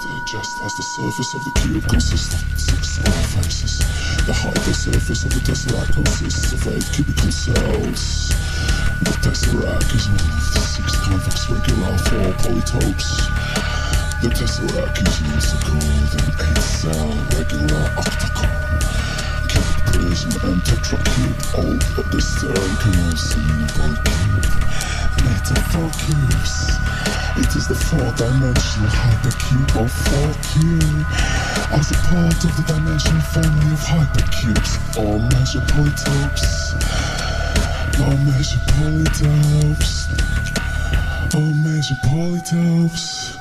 Just as the surface of the cube consists of six faces, the hypersurface of the Tesseract consists of eight cubical cells. The Tesseract is one of the six convex regular four polytopes. The Tesseract is also called an eight-cell regular octachoron. Cubic prism and tetracube, all of the circles in a cube. Four cubes. It is the four-dimensional hypercube of 4-cube. As a part of the dimensional family of hypercubes, or measure polytopes. Or measure polytopes. Or measure polytopes.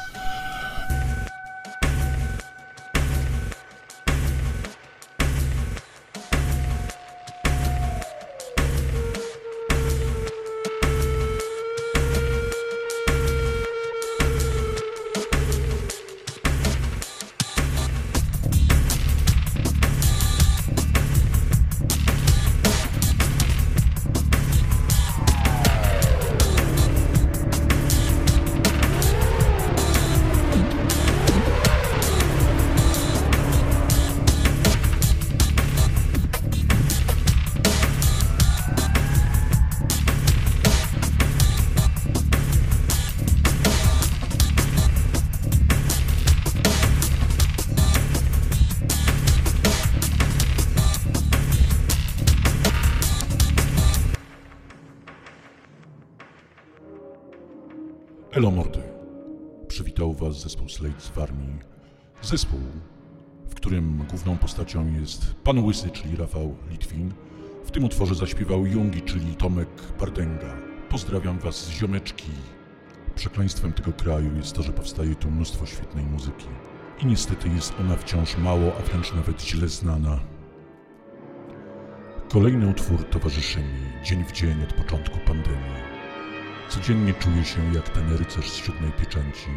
Zespół, w którym główną postacią jest pan Łysy, czyli Rafał Litwin. W tym utworze zaśpiewał Jungi, czyli Tomek Pardęga. Pozdrawiam was z ziomeczki. Przekleństwem tego kraju jest to, że powstaje tu mnóstwo świetnej muzyki. I niestety jest ona wciąż mało, a wręcz nawet źle znana. Kolejny utwór towarzyszy mi dzień w dzień od początku pandemii. Codziennie czuję się jak ten rycerz z siódmej pieczęci.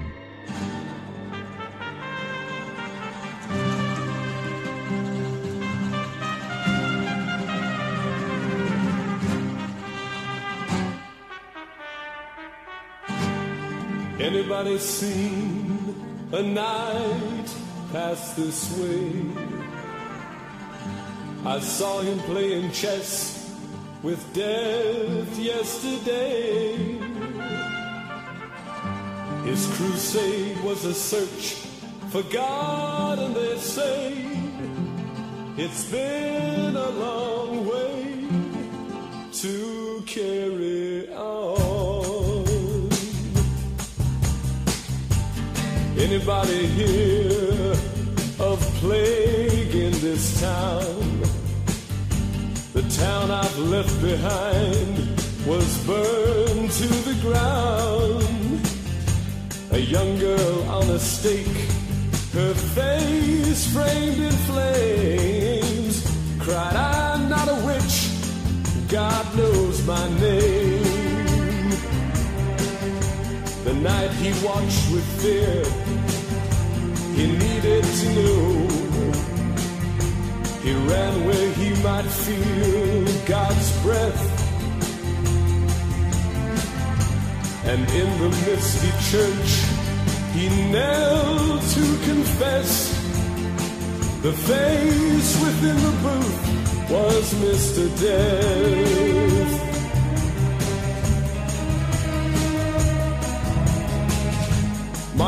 Anybody seen a knight pass this way? I saw him playing chess with death yesterday. His crusade was a search for God, and they say it's been a long way to carry Anybody hear of plague in this town? The town I've left behind was burned to the ground. A young girl on a stake, her face framed in flames, cried, I'm not a witch, God knows my name. The knight he watched with fear, he needed to know. He ran where he might feel God's breath. And in the misty church, he knelt to confess. The face within the booth was Mr. Death.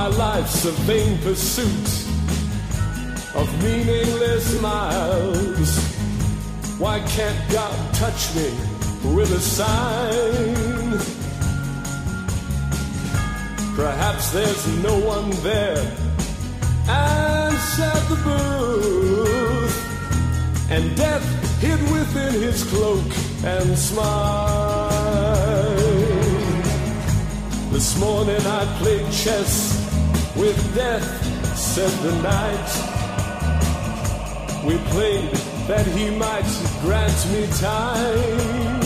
My life's a vain pursuit of meaningless miles. Why can't God touch me with a sign? Perhaps there's no one there. Answer the booth, and death hid within his cloak and smile. This morning I played chess with death, said the knight. We prayed that he might grant me time.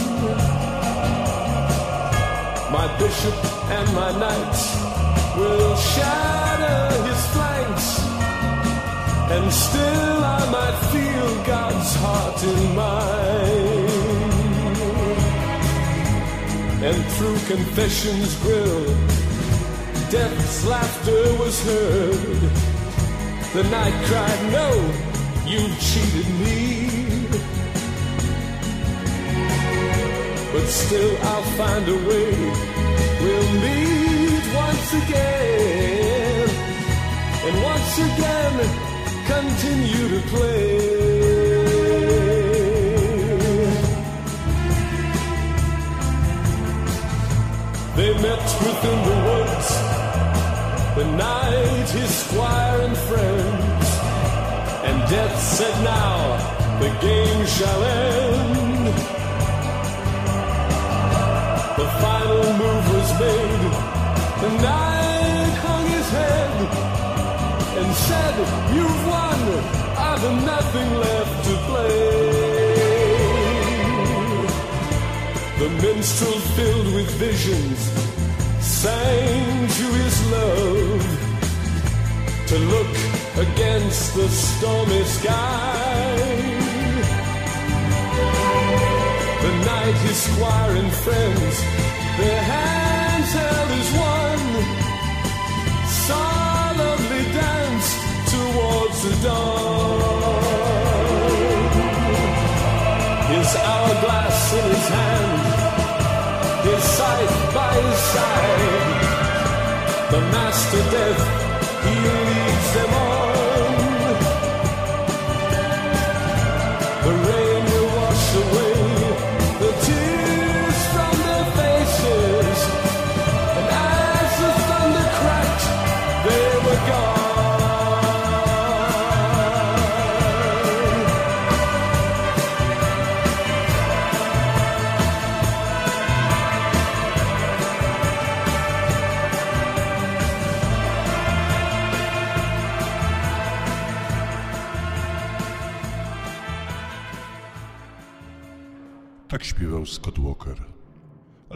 My bishop and my knight will shatter his flanks, and still I might feel God's heart in mine. And through confession's grill, Death's laughter was heard. The knight cried, No, you cheated me. But still, I'll find a way. We'll meet once again. And once again, continue to play. They met within the woods, the knight, his squire, and friends. And death said, Now the game shall end. The final move was made. The knight hung his head and said, You've won, I've nothing left to play. The minstrel filled with visions sang to his love to look against the stormy sky. The knight his squire and friends, their hands held as one, solemnly danced towards the dawn. His hourglass in his hand, his by his. The master death, he leads them on. The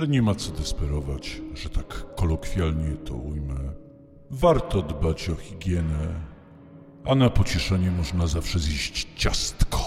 Ale nie ma co desperować, że tak kolokwialnie to ujmę. Warto dbać o higienę, a na pocieszenie można zawsze zjeść ciastko.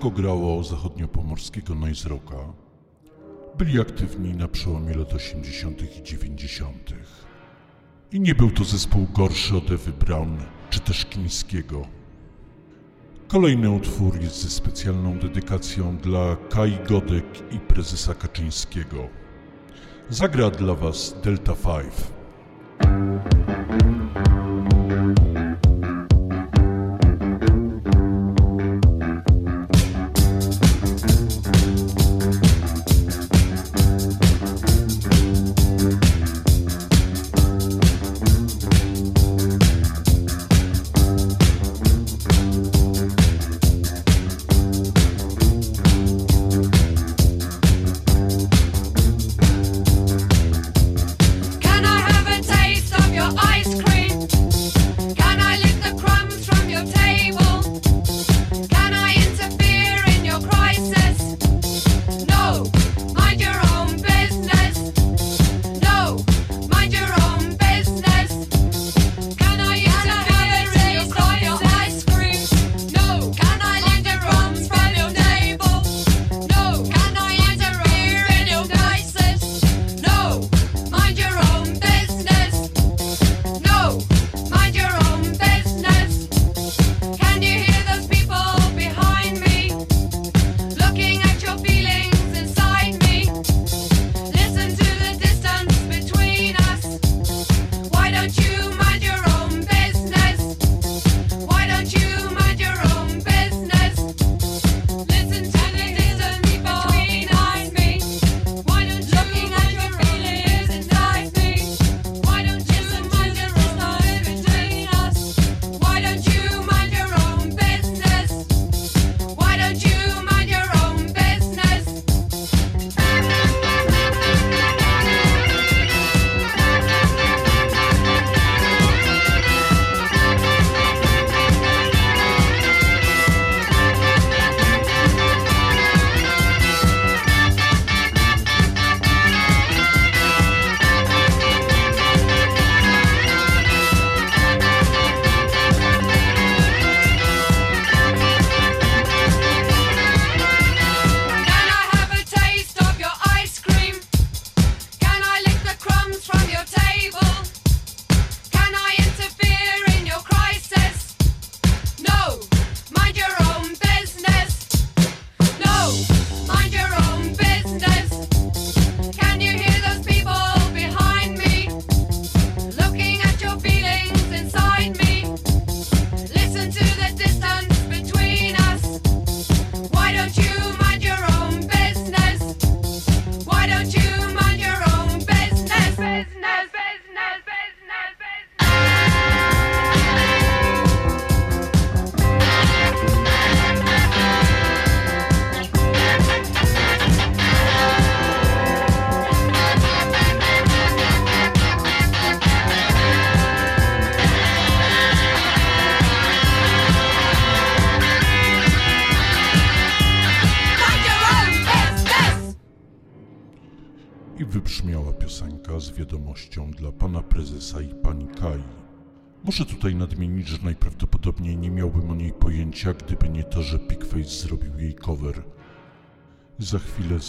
Rzadko grało zachodniopomorskiego noise rocka. Byli aktywni na przełomie lat 80. i 90. I nie był to zespół gorszy od Ewy Brown czy też Kińskiego. Kolejny utwór jest ze specjalną dedykacją dla Kai Godek i prezesa Kaczyńskiego. Zagra dla Was Delta 5.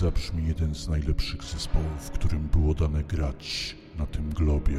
zabrzmi jeden z najlepszych zespołów, którym było dane grać na tym globie.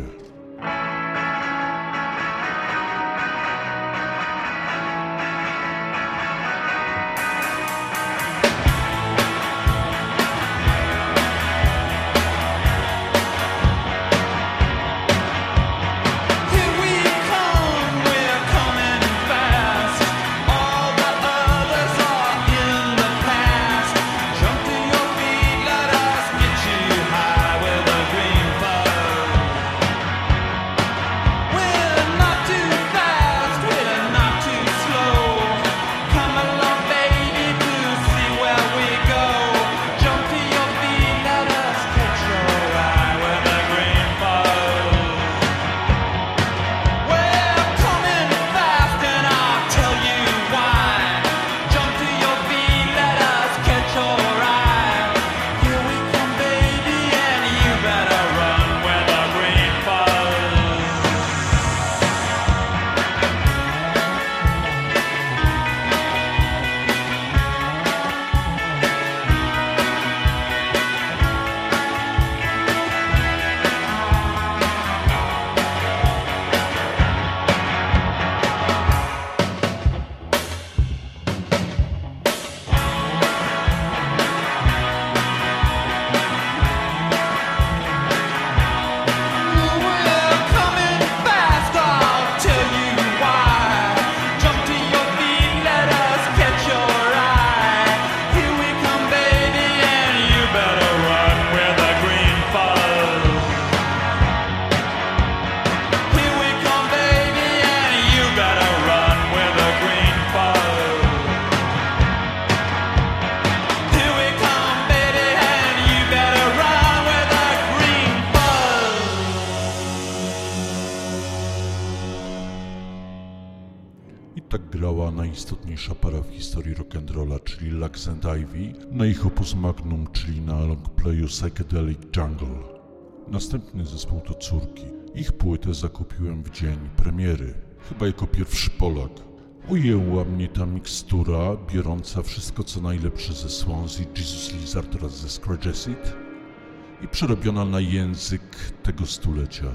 Psychedelic Jungle. Następny zespół to Córki. Ich płytę zakupiłem w dzień premiery, chyba jako pierwszy Polak. Ujęła mnie ta mikstura, biorąca wszystko co najlepsze ze Swansea, Jesus Lizard oraz ze Scratchacid i przerobiona na język tego stulecia.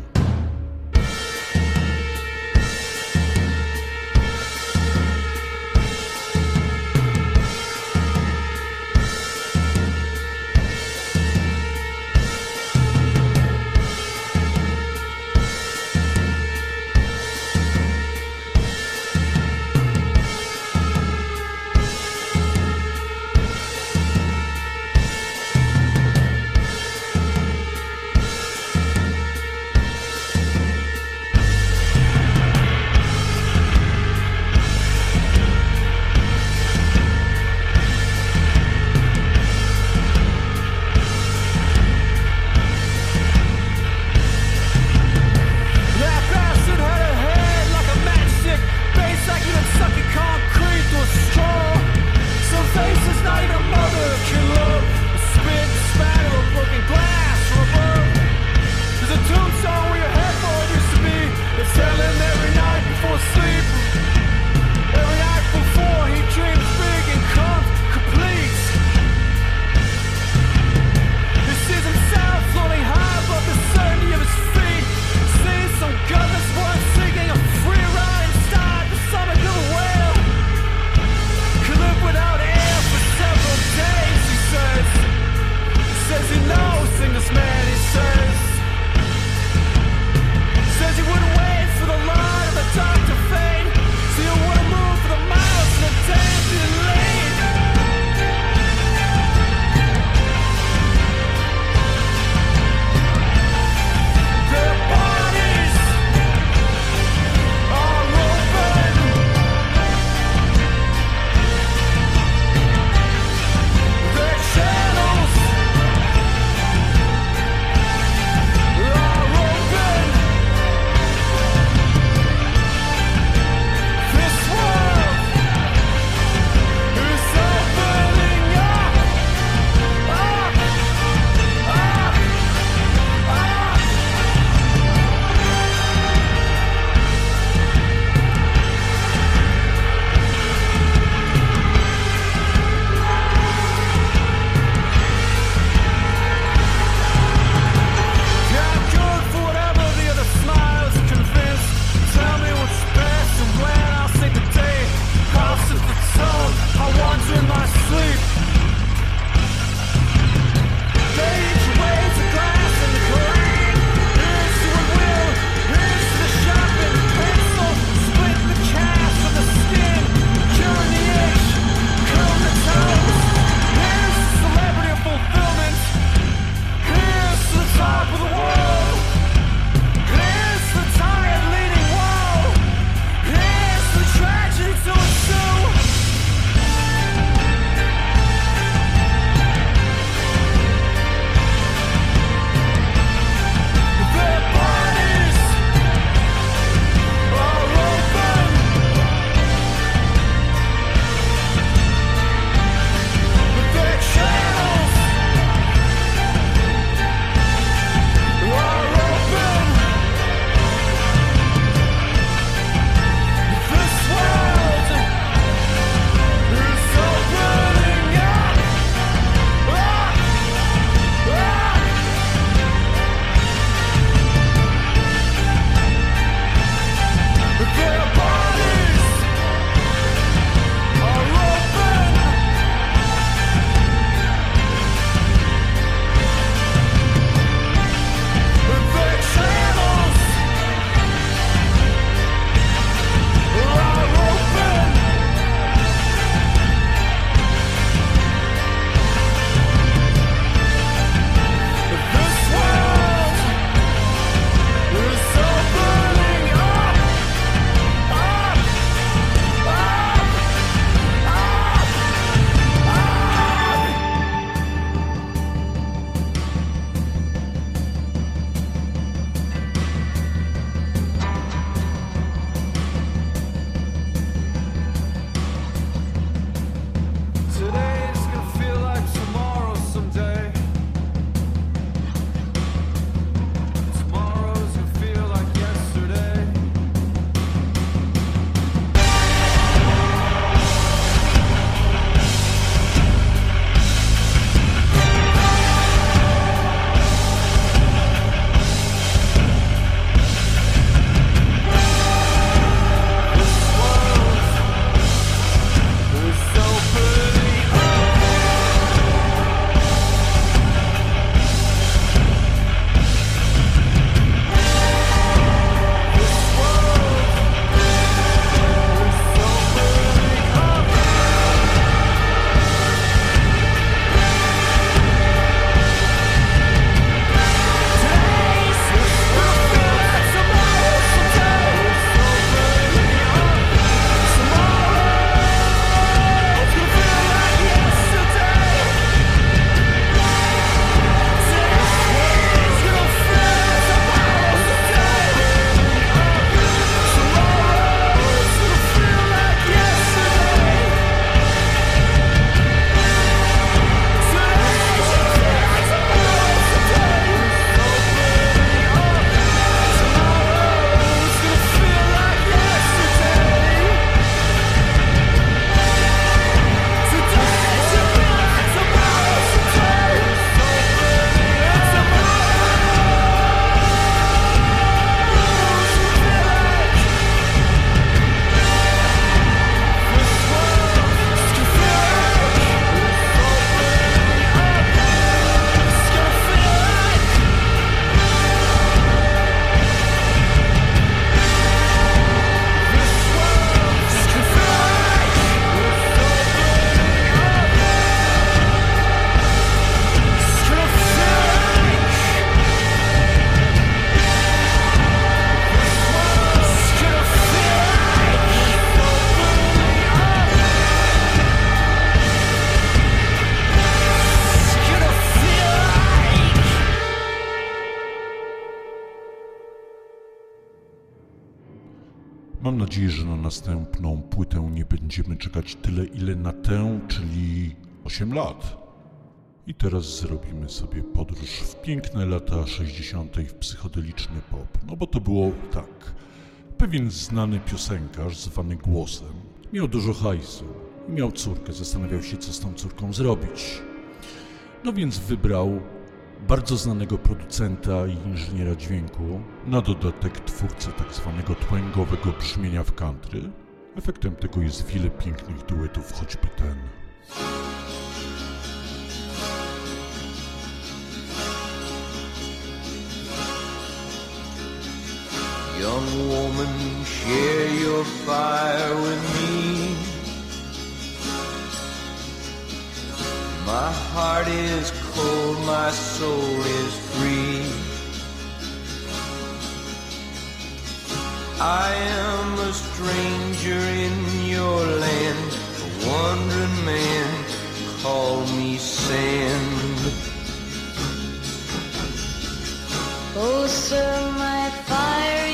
Lat. I teraz zrobimy sobie podróż w piękne lata 60. w psychodeliczny pop. No bo to było tak. Pewien znany piosenkarz, zwany Głosem, miał dużo hajsu miał córkę. Zastanawiał się, co z tą córką zrobić. No więc wybrał bardzo znanego producenta i inżyniera dźwięku, na dodatek twórcę tak zwanego twangowego brzmienia w country. Efektem tego jest wiele pięknych duetów, choćby ten. Young woman, share your fire with me. My heart is cold, my soul is free. I am a stranger in your land, a wandering man. Call me sand. Oh, sir, my fire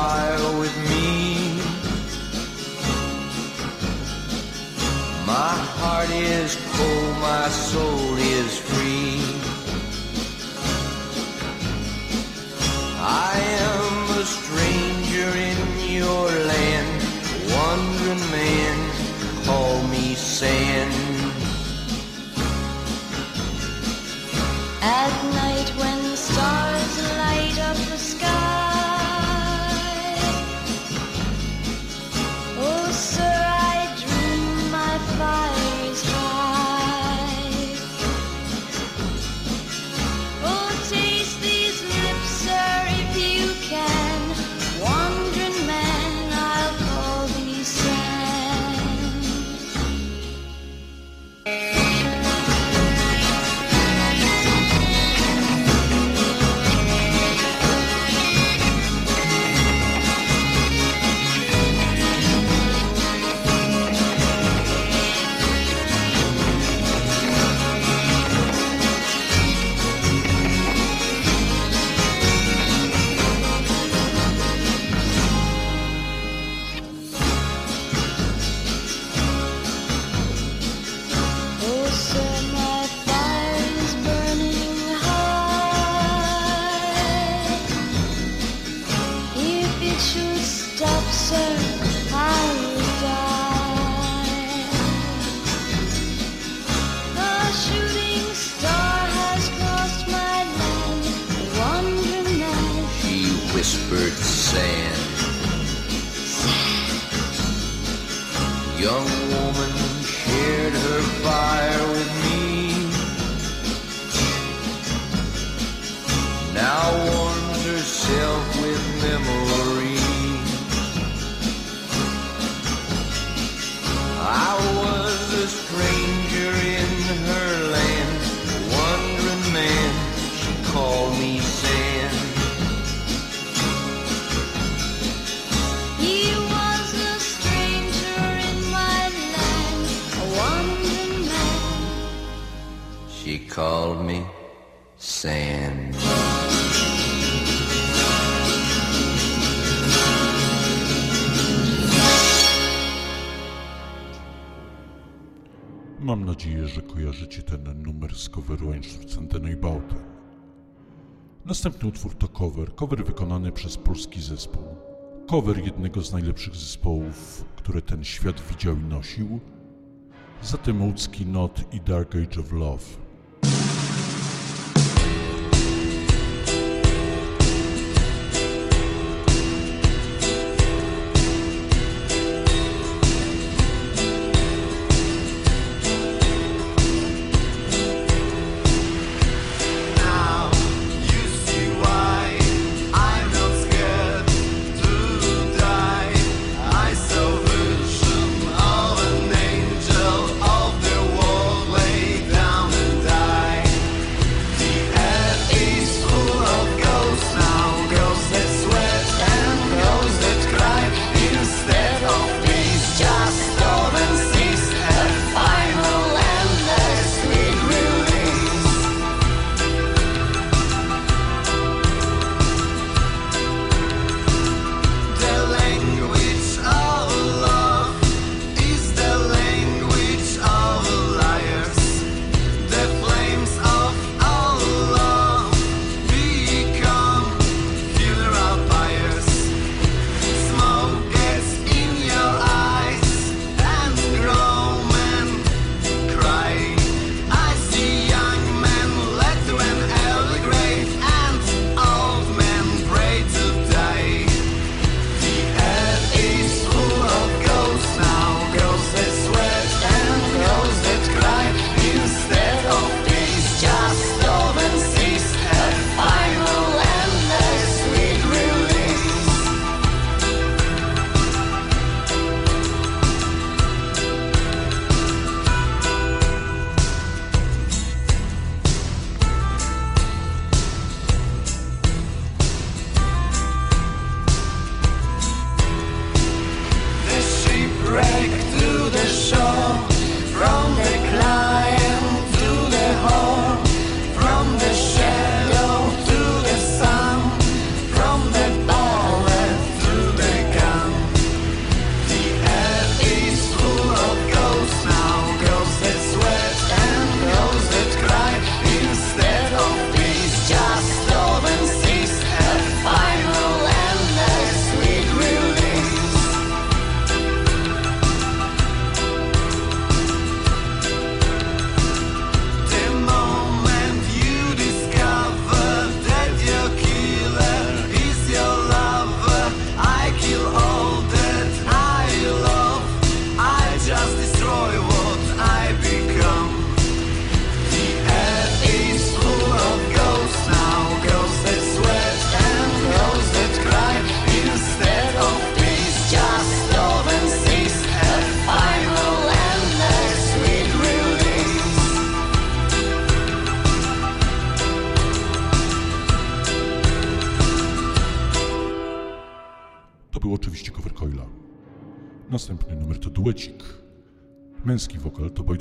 fire with me. My heart is cold, my soul is free. I am Następny utwór to cover, cover wykonany przez polski zespół. Cover jednego z najlepszych zespołów, które ten świat widział i nosił. Zatem łódzki Not i Dark Age of Love.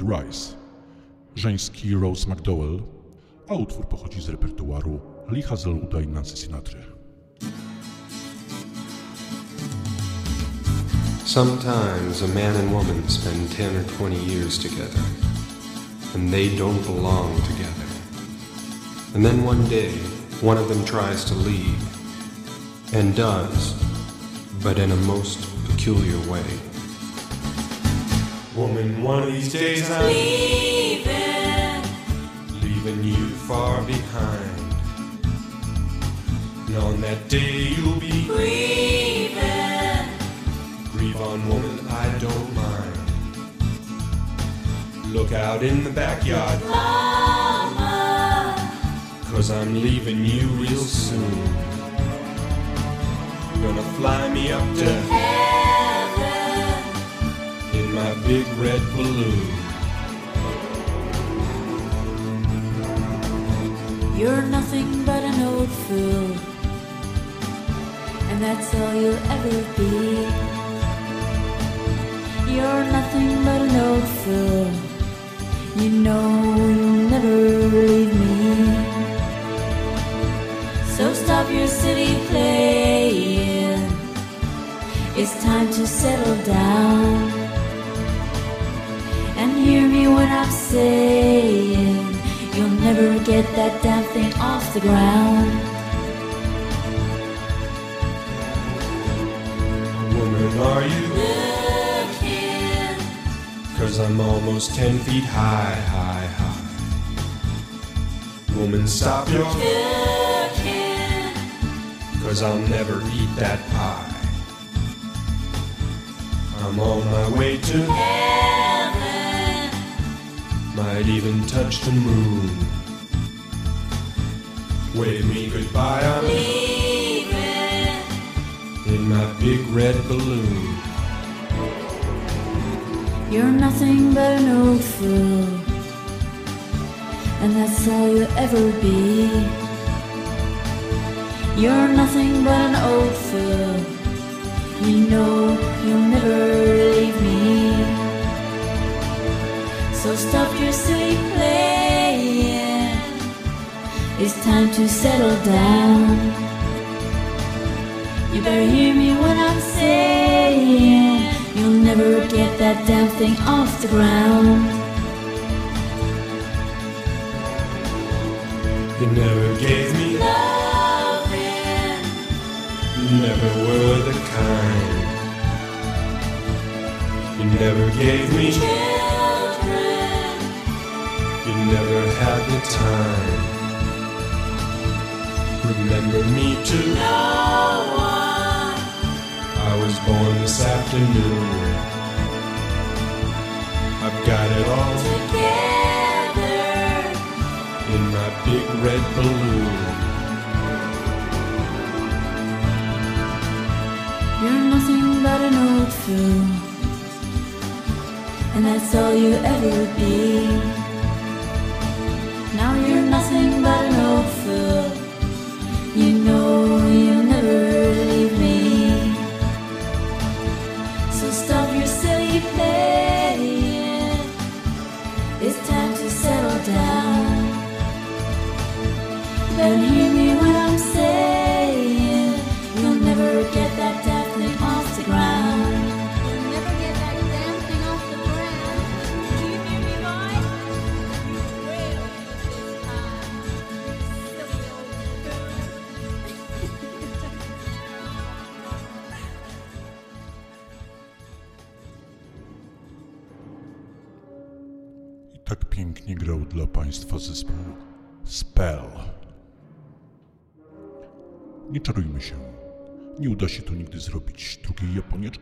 Rice, żeński Rose McDowall, a utwór pochodzi z repertuaru Lee Hazlewooda i Nancy Sinatry. Sometimes a man and woman spend 10 or 20 years together, and they don't belong together. And then one day, one of them tries to leave, and does, but in a most peculiar way. Woman, one of these days I'm Leaving, leaving you far behind. And on that day you'll be grieving, Grieve on, woman, I don't mind. Look out in the backyard, mama, cause I'm leaving you real soon. Gonna fly me up to heaven, my big red balloon. you're nothing but an old fool, and that's all you'll ever be. You're nothing but an old fool. You know you'll never leave me. So stop your city playing. It's time to settle down. Me when I'm saying you'll never get that damn thing off the ground. Woman, are you? Looking, Cause I'm almost ten feet high, high, high. Woman, stop your. looking, Cause I'll never eat that pie. I'm on my way to heaven, might even touch the moon. Wave me goodbye, I'm leaving, in my big red balloon. you're nothing but an old fool, and that's all you'll ever be. You're nothing but an old fool. You know you'll never leave me. So stop your silly playing. It's time to settle down. You better hear me when I'm saying you'll never get that damn thing off the ground. You never gave me, Loving, you never were the kind. You never gave me, never had the time. Remember me too. no one. I was born this afternoon. I've got it all Together, in my big red balloon. you're nothing but an old fool, and that's all you ever be.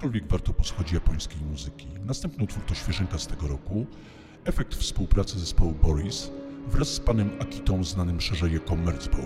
Aczkolwiek warto posłuchać japońskiej muzyki. Następny utwór to świeżynka z tego roku. Efekt współpracy zespołu Boris wraz z panem Akitą znanym szerzej jako Merzbow.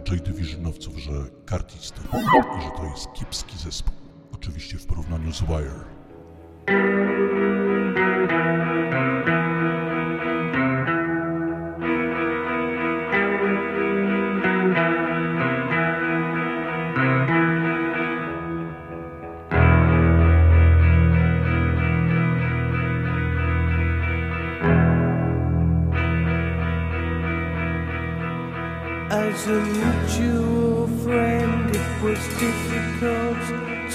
przekonają Divisionowców, że Curtis to i że to jest kiepski zespół. Oczywiście w porównaniu z Wire.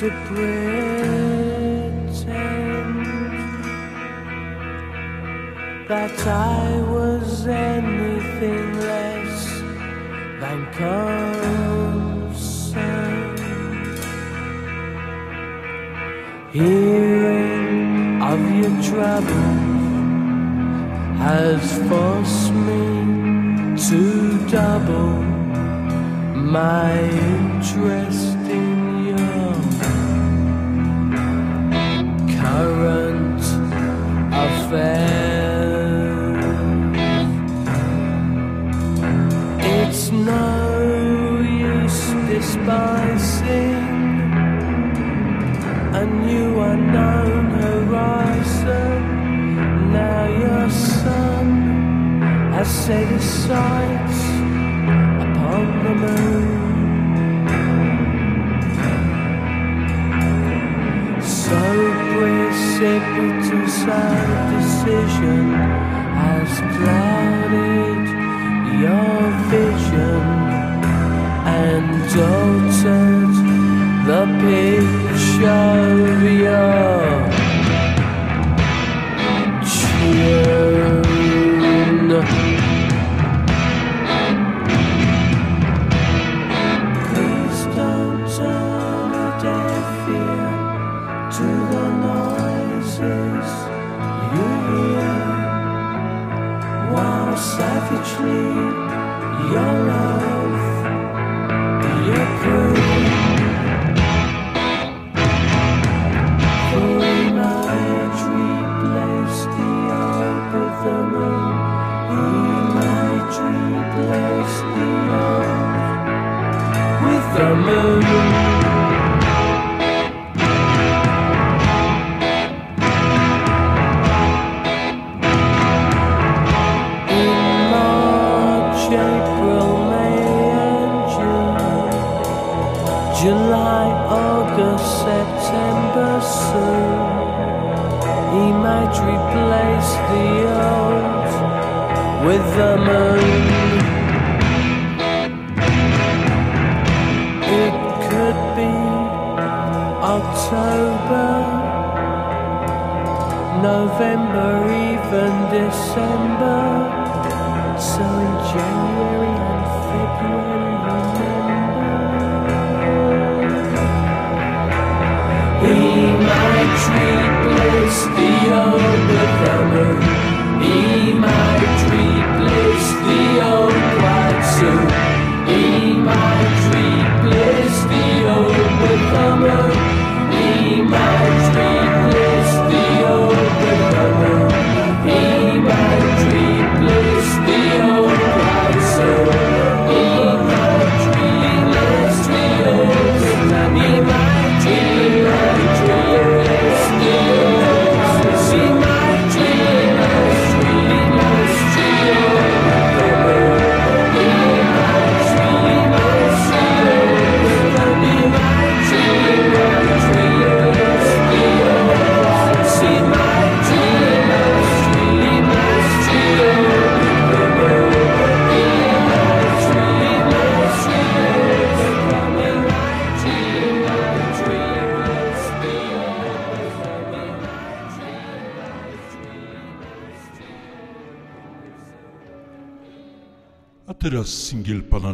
to pretend that I was anything less than concerned. Hearing of your troubles has forced me to double my interest. savagely your love.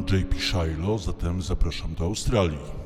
JP Shiloh, zatem zapraszam do Australii.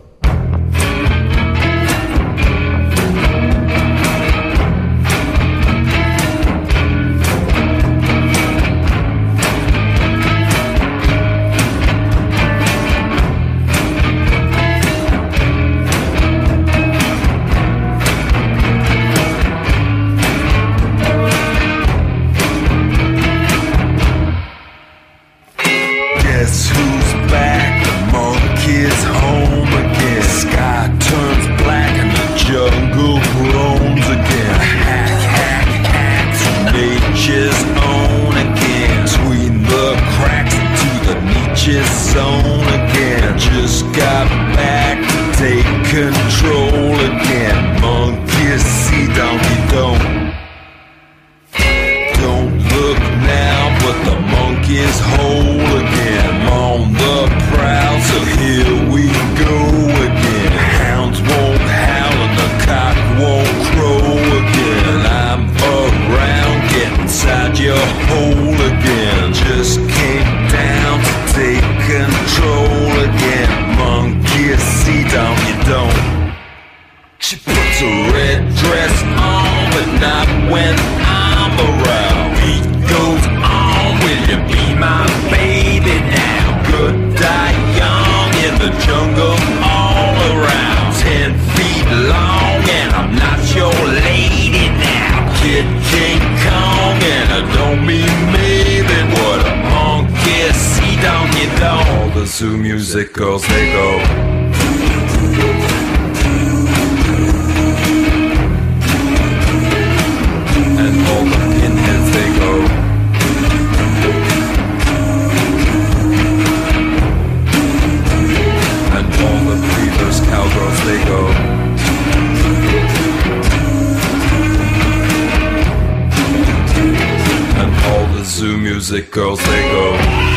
jungle all around. Ten feet long, and I'm not your lady now. Kid King Kong, and I don't mean maybe what a punk is. See down your dog. The zoo musicals, they go. music, girls, they go.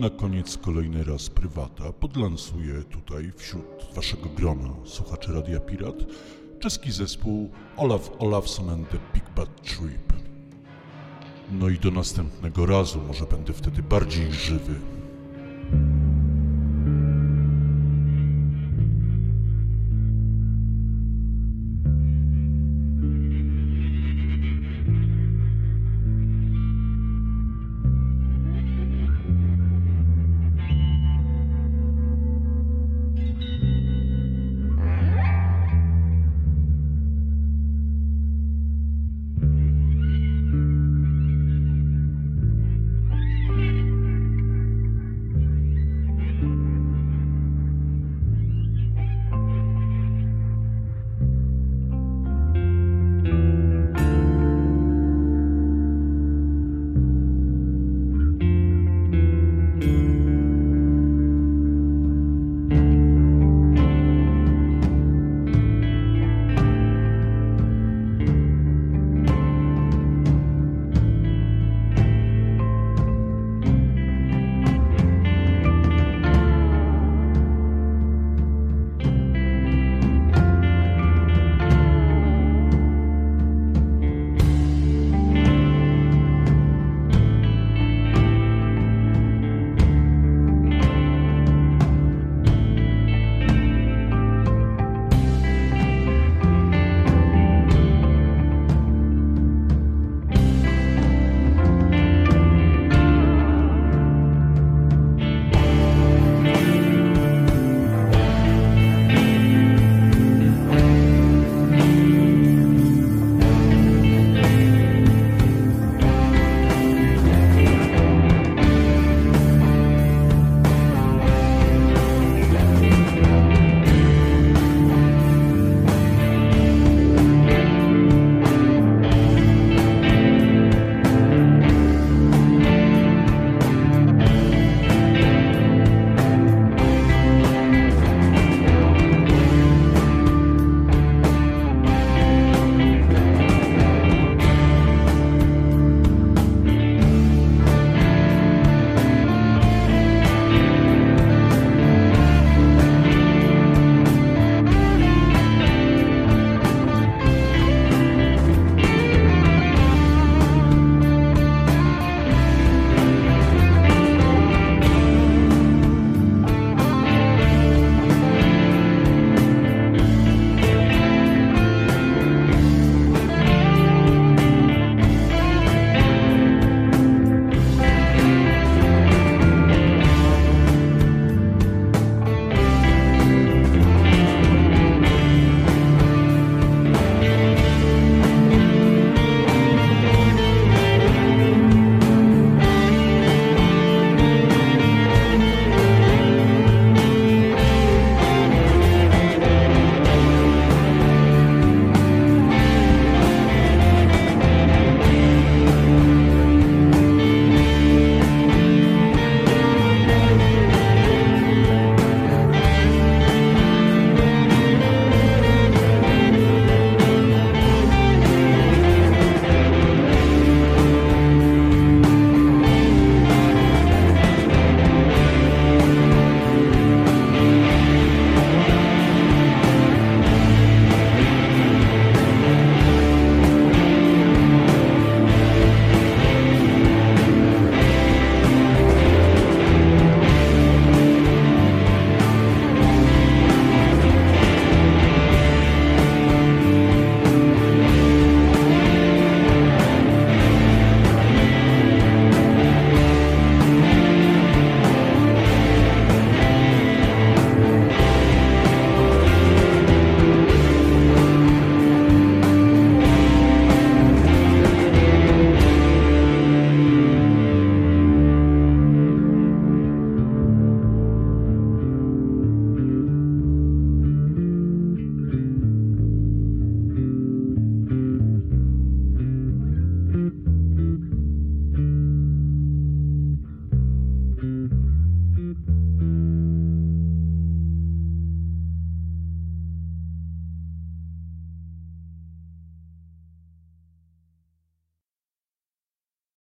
na koniec kolejny raz prywata podlansuje tutaj wśród waszego grona słuchaczy Radia Pirat czeski zespół Olaf Olafson and the Big Bad Trip. No i do następnego razu, może będę wtedy bardziej żywy.